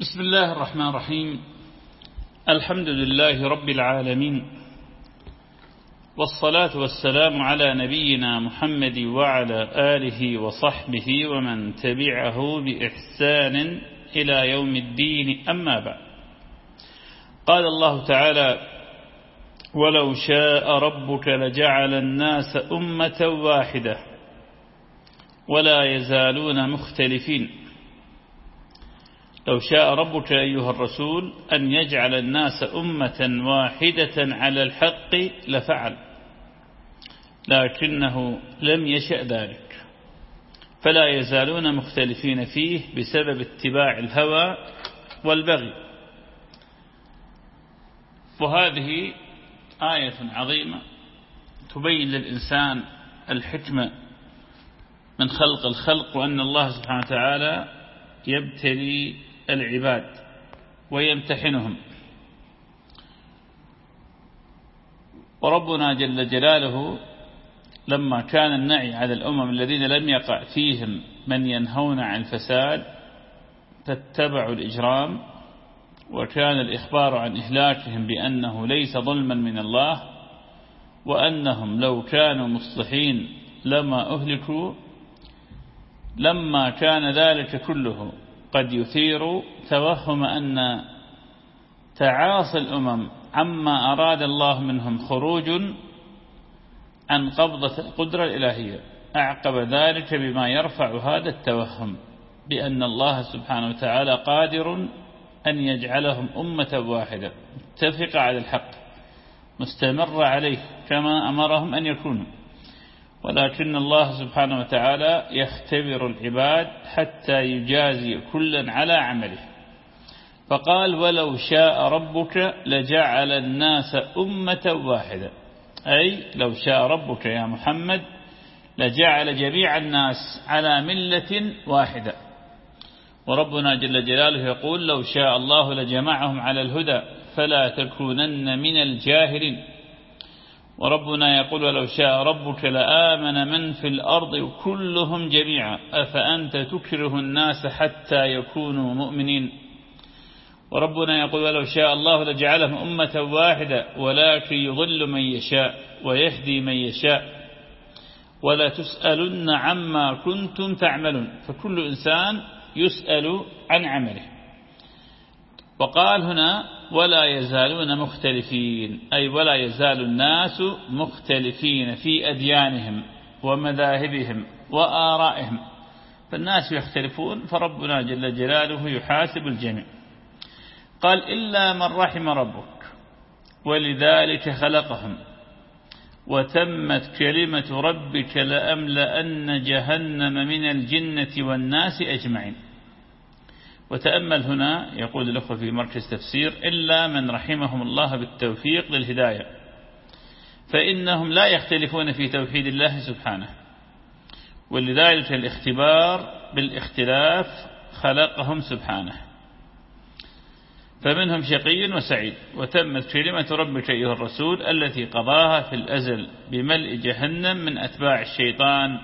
بسم الله الرحمن الرحيم. الحمد لله رب العالمين. والصلاة والسلام على نبينا محمد وعلى آله وصحبه ومن تبعه بإحسان إلى يوم الدين. أما بعد. قال الله تعالى ولو شاء ربك لجعل الناس أمة واحدة ولا يزالون مختلفين. لو شاء ربك أيها الرسول أن يجعل الناس أمة واحدة على الحق لفعل لكنه لم يشأ ذلك فلا يزالون مختلفين فيه بسبب اتباع الهوى والبغي. وهذه آية عظيمة تبين للإنسان الحكمة من خلق الخلق وأن الله سبحانه وتعالى يبتلي العباد ويمتحنهم. وربنا جل جلاله لما كان النعي على الأمم الذين لم يقع فيهم من ينهون عن الفساد فاتبعوا الإجرام وكان الإخبار عن إهلاكهم بأنه ليس ظلما من الله وأنهم لو كانوا مصلحين لما أهلكوا لما كان ذلك كله قد يثير توهم أن تعاصي الأمم عما أراد الله منهم خروج عن قبضة القدرة الإلهية. أعقب ذلك بما يرفع هذا التوهم بأن الله سبحانه وتعالى قادر أن يجعلهم أمة واحدة. متفقة على الحق. مستمر عليه كما أمرهم أن يكونوا. ولكن الله سبحانه وتعالى يختبر العباد حتى يجازي كلا على عمله. فقال ولو شاء ربك لجعل الناس أمة واحدة. أي لو شاء ربك يا محمد لجعل جميع الناس على ملة واحدة. وربنا جل جلاله يقول لو شاء الله لجمعهم على الهدى فلا تكونن من الجاهلين. وربنا يقول ولو شاء ربك لآمن من في الأرض كلهم جميعا. أفأنت تكره الناس حتى يكونوا مؤمنين؟ وربنا يقول ولو شاء الله لجعلهم أمة واحدة ولكن يضل من يشاء ويهدي من يشاء. ولا تسألن عما كنتم تعملون. فكل إنسان يسأل عن عمله. وقال هنا ولا يزالون مختلفين أي ولا يزال الناس مختلفين في أديانهم ومذاهبهم وآرائهم. فالناس يختلفون فربنا جل جلاله يحاسب الجميع. قال إلا من رحم ربك ولذلك خلقهم. وتمت كلمة ربك لأملأن جهنم من الجنة والناس أجمعين. وتأمل هنا يقول الأخوة في مركز تفسير إلا من رحمهم الله بالتوفيق للهداية. فإنهم لا يختلفون في توحيد الله سبحانه. ولذلك الاختبار بالاختلاف خلقهم سبحانه. فمنهم شقي وسعيد وتمت كلمة ربك أيها الرسول التي قضاها في الأزل بملء جهنم من أتباع الشيطان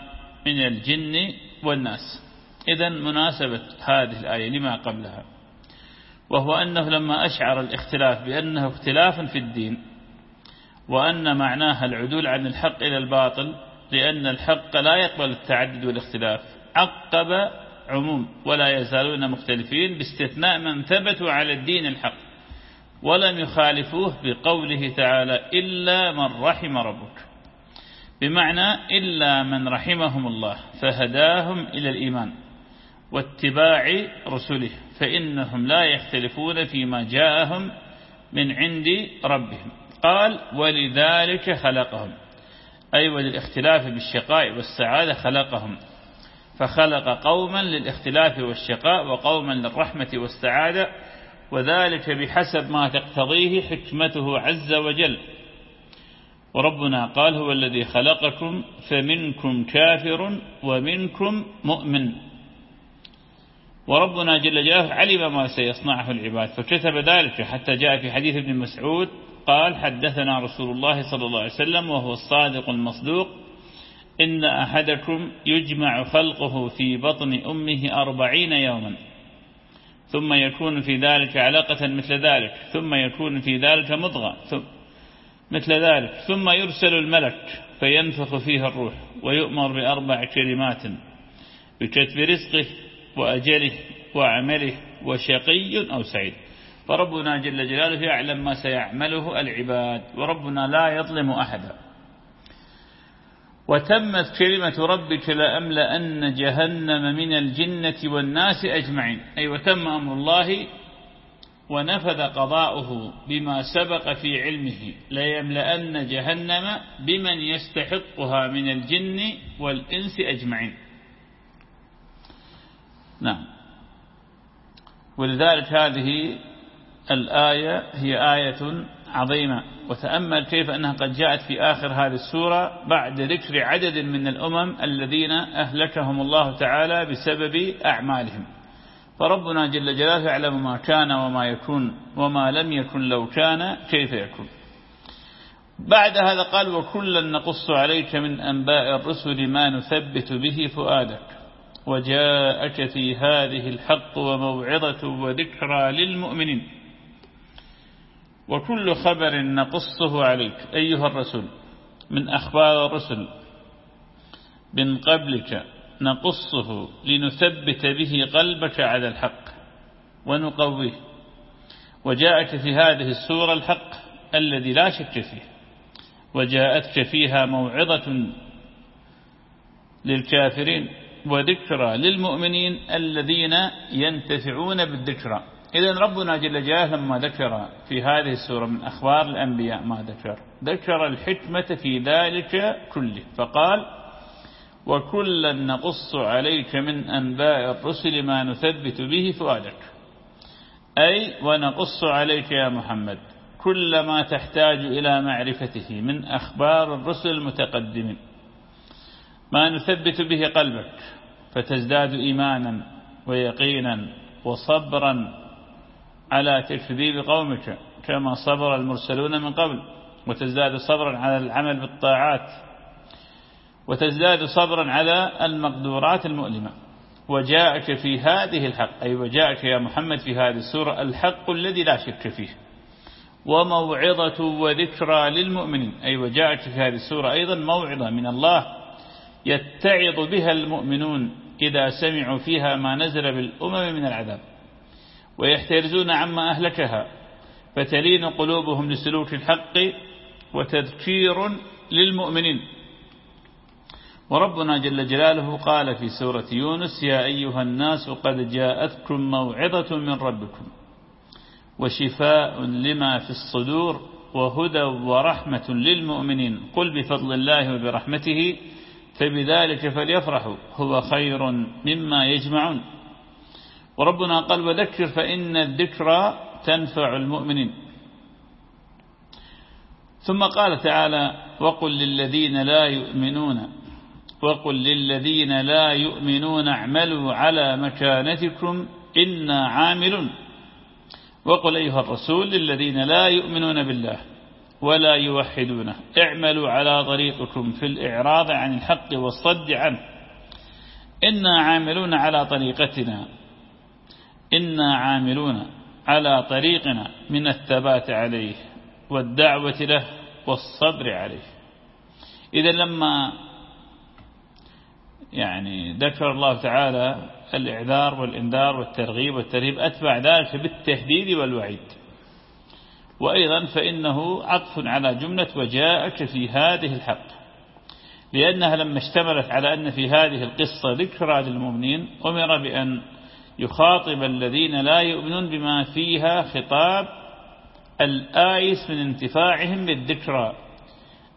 من الجن والناس. إذا مناسبة هذه الآية لما قبلها وهو أنه لما أشعر الاختلاف بأنه اختلاف في الدين وأن معناها العدول عن الحق إلى الباطل لأن الحق لا يقبل التعدد والاختلاف عقب عموم ولا يزالون مختلفين باستثناء من ثبتوا على الدين الحق ولم يخالفوه بقوله تعالى إلا من رحم ربك. بمعنى إلا من رحمهم الله فهداهم إلى الإيمان. واتباع رسله فإنهم لا يختلفون فيما جاءهم من عند ربهم. قال ولذلك خلقهم. أي وللاختلاف بالشقاء والسعادة خلقهم. فخلق قوما للاختلاف والشقاء وقوما للرحمة والسعادة وذلك بحسب ما تقتضيه حكمته عز وجل. وربنا قال هو الذي خلقكم فمنكم كافر ومنكم مؤمن. وربنا جل جلاله علم ما سيصنعه العباد فكتب ذلك حتى جاء في حديث ابن مسعود قال حدثنا رسول الله صلى الله عليه وسلم وهو الصادق المصدوق إن أحدكم يجمع خلقه في بطن أمه أربعين يوما ثم يكون في ذلك علقة مثل ذلك ثم يكون في ذلك مضغة ثم مثل ذلك ثم يرسل الملك فينفخ فيها الروح ويؤمر بأربع كلمات بكتب رزقه وأجله وعمله وشقي أو سعيد. فربنا جل جلاله يعلم ما سيعمله العباد وربنا لا يظلم أحدا. وتمت كلمة ربك لأملأن جهنم من الجنة والناس أجمعين. أي وتم أمر الله ونفذ قضاؤه بما سبق في علمه. ليملأن جهنم بمن يستحقها من الجن والإنس أجمعين. نعم. ولذلك هذه الآية هي آية عظيمة. وتأمل كيف أنها قد جاءت في آخر هذه السورة بعد ذكر عدد من الأمم الذين أهلكهم الله تعالى بسبب أعمالهم. فربنا جل جلاله يعلم ما كان وما يكون وما لم يكن لو كان كيف يكون. بعد هذا قال وكلا نقص عليك من أنباء الرسل ما نثبت به فؤادك. وجاءك في هذه الحق وموعظة وذكرى للمؤمنين. وكل خبر نقصه عليك أيها الرسول من أخبار الرسل من قبلك نقصه لنثبت به قلبك على الحق ونقويه. وجاءك في هذه السورة الحق الذي لا شك فيه وجاءتك فيها موعظة للكافرين. وذكرى للمؤمنين الذين ينتفعون بالذكرى. إذا ربنا جل جلاله لما ذكر في هذه السورة من أخبار الأنبياء ما ذكر. ذكر الحكمة في ذلك كله. فقال وكلا نقص عليك من أنباء الرسل ما نثبت به فؤادك. أي ونقص عليك يا محمد كل ما تحتاج إلى معرفته من أخبار الرسل المتقدمين. ما نثبت به قلبك فتزداد إيمانا ويقينا وصبرا على تكذيب قومك كما صبر المرسلون من قبل وتزداد صبرا على العمل بالطاعات وتزداد صبرا على المقدورات المؤلمة. وجاءك في هذه الحق أي وجاءك يا محمد في هذه السورة الحق الذي لا شك فيه. وموعظة وذكرى للمؤمنين أي وجاءك في هذه السورة أيضا موعظة من الله يتعظ بها المؤمنون إذا سمعوا فيها ما نزل بالأمم من العذاب ويحترزون عما أهلكها فتلين قلوبهم لسلوك الحق وتذكير للمؤمنين. وربنا جل جلاله قال في سورة يونس يا أيها الناس قد جاءتكم موعظة من ربكم وشفاء لما في الصدور وهدى ورحمة للمؤمنين. قل بفضل الله وبرحمته فبذلك فليفرحوا هو خير مما يجمعون. وربنا قال وذكر فإن الذكرى تنفع المؤمنين. ثم قال تعالى وقل للذين لا يؤمنون وقل للذين لا يؤمنون اعملوا على مكانتكم إنا عاملون. وقل أيها الرسول للذين لا يؤمنون بالله ولا يوحدونه. اعملوا على طريقكم في الإعراض عن الحق والصد عنه. إنا عاملون على طريقتنا. إنا عاملون على طريقنا من الثبات عليه والدعوة له والصبر عليه. إذا لما يعني ذكر الله تعالى الإعذار والإنذار والترغيب والترهيب أتبع ذلك بالتهديد والوعيد. وأيضا فإنه عطف على جملة وجاءك في هذه الحق لأنها لما اشتملت على أن في هذه القصة ذكرى للمؤمنين أمر بأن يخاطب الذين لا يؤمنون بما فيها خطاب الآيس من انتفاعهم بالذكرى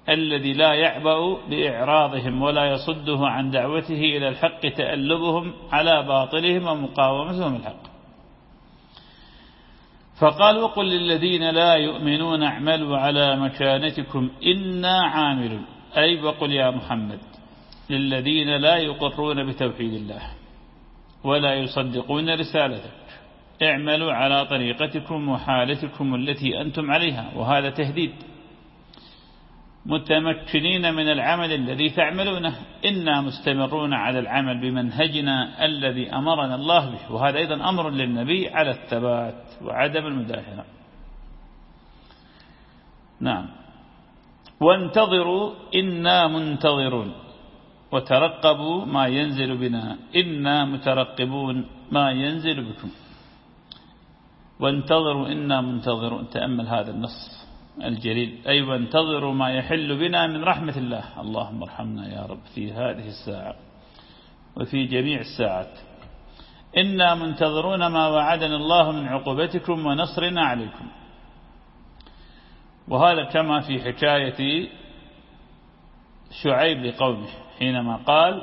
الذي لا يعبأ بإعراضهم ولا يصده عن دعوته إلى الحق تألبهم على باطلهم ومقاومتهم الحق. فقال وقل للذين لا يؤمنون اعملوا على مكانتكم إنا عامل أي وقل يا محمد للذين لا يقرون بتوحيد الله ولا يصدقون رسالتك اعملوا على طريقتكم وحالتكم التي أنتم عليها وهذا تهديد. متمكنين من العمل الذي تعملونه. إنا مستمرون على العمل بمنهجنا الذي أمرنا الله به. وهذا أيضا أمر للنبي على الثبات وعدم المداهنة. نعم. وانتظروا إنا منتظرون. وترقبوا ما ينزل بنا. إنا مترقبون ما ينزل بكم. وانتظروا إنا منتظرون. تأمل هذا النص. الجليل. أي أيوة وانتظروا ما يحل بنا من رحمة الله. اللهم ارحمنا يا رب في هذه الساعة وفي جميع الساعات. إنا منتظرون ما وعدنا الله من عقوبتكم ونصرنا عليكم. وهذا كما في حكاية شعيب لقومه حينما قال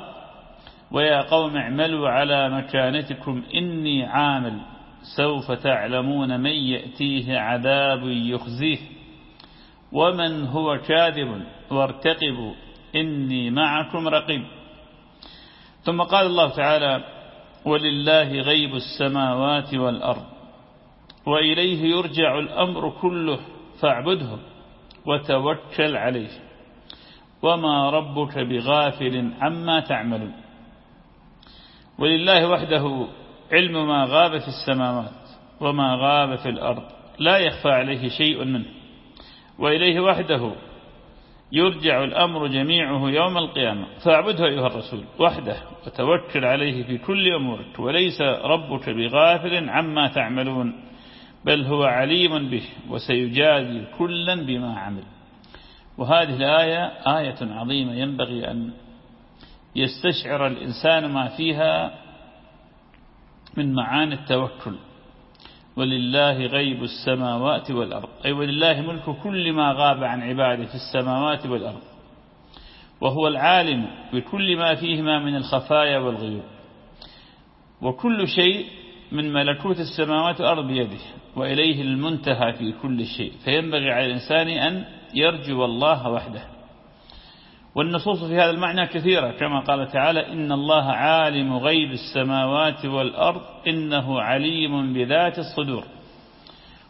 ويا قوم اعملوا على مكانتكم إني عامل. سوف تعلمون من يأتيه عذاب يخزيه. ومن هو كاذب وارتقبوا إني معكم رقيب. ثم قال الله تعالى ولله غيب السماوات والأرض وإليه يرجع الأمر كله فاعبده وتوكل عليه. وما ربك بغافل عما تعملون. ولله وحده علم ما غاب في السماوات وما غاب في الأرض لا يخفى عليه شيء منه. وإليه وحده. يرجع الأمر جميعه يوم القيامة. فاعبده أيها الرسول وحده وتوكل عليه في كل أمورك وليس ربك بغافل عما تعملون بل هو عليم به وسيجازي كلا بما عمل. وهذه الآية آية عظيمة ينبغي أن يستشعر الإنسان ما فيها من معاني التوكل. ولله غيب السماوات والأرض. أي ولله ملك كل ما غاب عن عباده في السماوات والأرض. وهو العالم بكل ما فيهما من الخفايا والغيوب. وكل شيء من ملكوت السماوات والأرض بيده وإليه المنتهى في كل شيء. فينبغي على الإنسان أن يرجو الله وحده. والنصوص في هذا المعنى كثيرة كما قال تعالى إن الله عالم غيب السماوات والأرض إنه عليم بذات الصدور.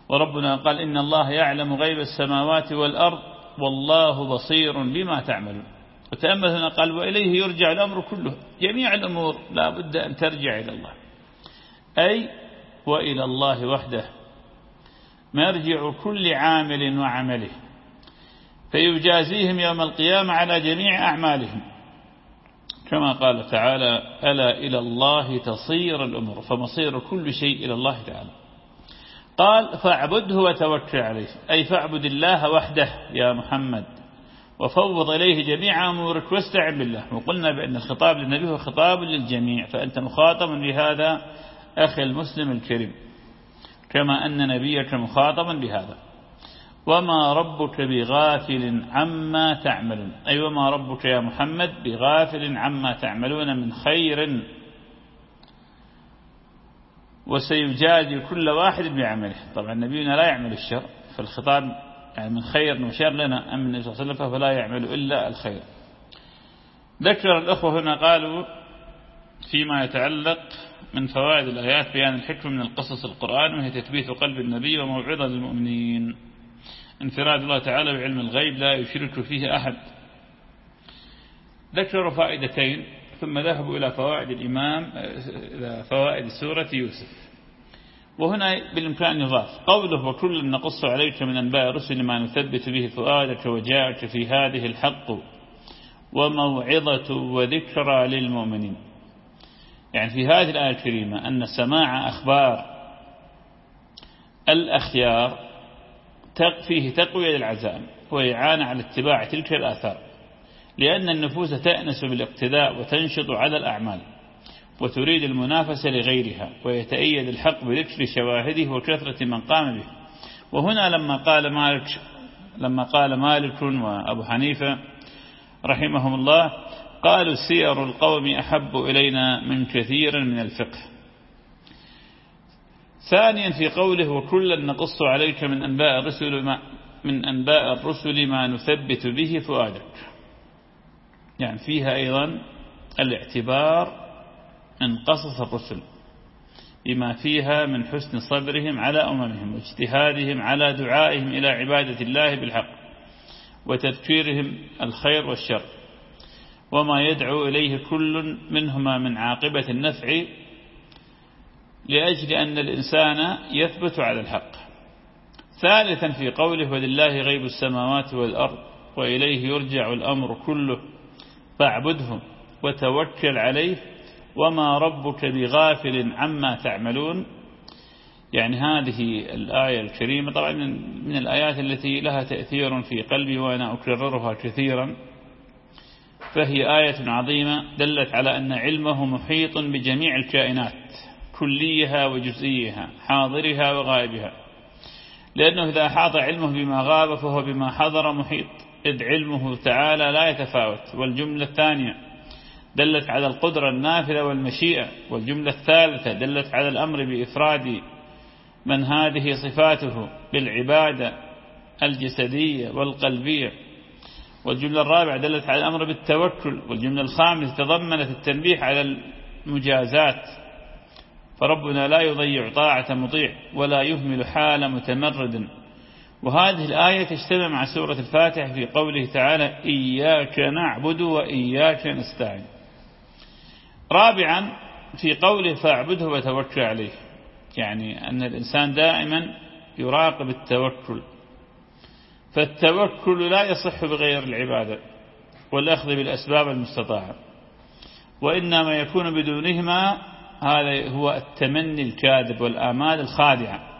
وربنا قال إن الله يعلم غيب السماوات والأرض والله بصير بما تعملون. وتأمل هنا قال وإليه يرجع الأمر كله جميع الأمور لا بد أن ترجع إلى الله. أي وإلى الله وحده مرجع كل عامل وعمله. فيجازيهم يوم القيامة على جميع أعمالهم. كما قال تعالى ألا إلى الله تصير الأمور. فمصير كل شيء إلى الله تعالى. قال فاعبده وتوكل عليه. أي فاعبد الله وحده يا محمد. وفوض إليه جميع أمورك واستعن بالله. وقلنا بأن الخطاب للنبي هو خطاب للجميع. فأنت مخاطب بهذا أخي المسلم الكريم. كما أن نبيك مخاطبا بهذا. وما ربك بغافل عما تعملون. أي وما ربك يا محمد بغافل عما تعملون من خير. وسيجازي كل واحد بعمله. طبعا نبينا لا يعمل الشر فالخطاب يعني من خير وشر لنا أم النبي صلى الله عليه وسلم فلا يعمل إلا الخير. ذكر الأخوة هنا قالوا فيما يتعلق من فوائد الآيات بيان الحكمة من القصص القرآن وهي تثبيت قلب النبي وموعظة للمؤمنين. انفراد الله تعالى بعلم الغيب لا يشرك فيه أحد. ذكروا فائدتين ثم ذهبوا إلى فوائد الإمام إلى فوائد سورة يوسف. وهنا بالإمكان يضاف قوله وكل نقص عليك من أنباء الرسل ما نثبت به فؤادك وجاءك في هذه الحق وموعظة وذكرى للمؤمنين. يعني في هذه الآية الكريمة أن سماع أخبار الأخيار فيه تقوية للعزائم وإعانة على اتباع تلك الآثار لأن النفوس تأنس بالاقتداء وتنشط على الأعمال وتريد المنافسة لغيرها ويتأيد الحق بذكر شواهده وكثرة من قام به. وهنا لما قال مالك لما قال مالك وأبو حنيفة رحمهم الله قالوا سير القوم أحب إلينا من كثير من الفقه. ثانيا في قوله وكلا نقص عليك من أنباء الرسل ما من أنباء الرسل ما نثبت به فؤادك. يعني فيها أيضا الاعتبار من قصص الرسل بما فيها من حسن صبرهم على أممهم واجتهادهم على دعائهم إلى عبادة الله بالحق وتذكيرهم الخير والشر وما يدعو إليه كل منهما من عاقبة النفع لأجل أن الإنسان يثبت على الحق. ثالثا في قوله ولله غيب السماوات والأرض وإليه يرجع الأمر كله فاعبده وتوكل عليه وما ربك بغافل عما تعملون. يعني هذه الآية الكريمة طبعا من الآيات التي لها تأثير في قلبي وأنا أكررها كثيرا. فهي آية عظيمة دلت على أن علمه محيط بجميع الكائنات. كليها وجزئيها حاضرها وغائبها. لأنه إذا حاط علمه بما غاب فهو بما حضر محيط. إذ علمه تعالى لا يتفاوت. والجملة الثانية دلت على القدرة النافذة والمشيئة. والجملة الثالثة دلت على الأمر بإفراد من هذه صفاته بالعبادة الجسدية والقلبية. والجملة الرابعة دلت على الأمر بالتوكل. والجملة الخامسة تضمنت التنبيه على المجازات. فربنا لا يضيع طاعة مطيع ولا يهمل حال متمرد. وهذه الآية تجتمع مع سورة الفاتحة في قوله تعالى إياك نعبد وإياك نستعين. رابعا في قوله فاعبده وتوكل عليه. يعني أن الإنسان دائما يراقب التوكل فالتوكل لا يصح بغير العبادة والأخذ بالأسباب المستطاعة. وإنما يكون بدونهما هذا هو التمني الكاذب والآمال الخادعة.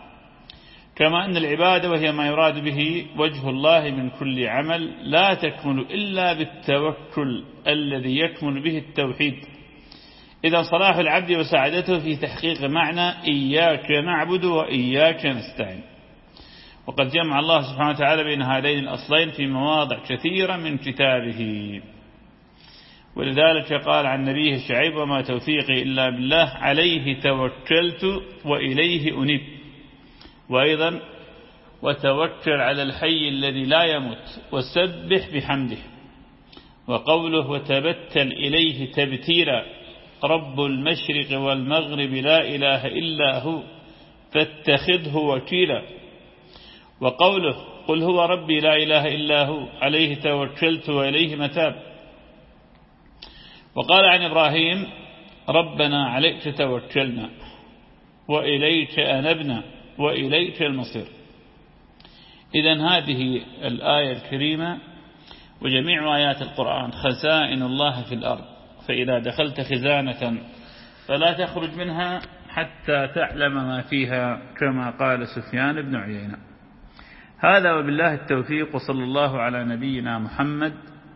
كما أن العبادة وهي ما يراد به وجه الله من كل عمل لا تكمل إلا بالتوكل الذي يكمل به التوحيد. إذا صلاح العبد وسعادته في تحقيق معنى إياك نعبد وإياك نستعين. وقد جمع الله سبحانه وتعالى بين هذين الأصلين في مواضع كثيرة من كتابه. ولذلك قال عن نبيه شعيب وما توفيقي إلا بالله عليه توكلت وإليه أنيب. وأيضا وتوكل على الحي الذي لا يموت وسبح بحمده وقوله وتبتل إليه تبتيلا رب المشرق والمغرب لا إله إلا هو فاتخذه وكيلا. وقوله قل هو ربي لا إله إلا هو عليه توكلت وإليه متاب. وقال عن إبراهيم ربنا عليك توكلنا وإليك أنبنا وإليك المصير. إذا هذه الآية الكريمة وجميع آيات القرآن خزائن الله في الأرض. فإذا دخلت خزانة فلا تخرج منها حتى تعلم ما فيها كما قال سفيان بن عيينة. هذا وبالله التوفيق وصلى الله على نبينا محمد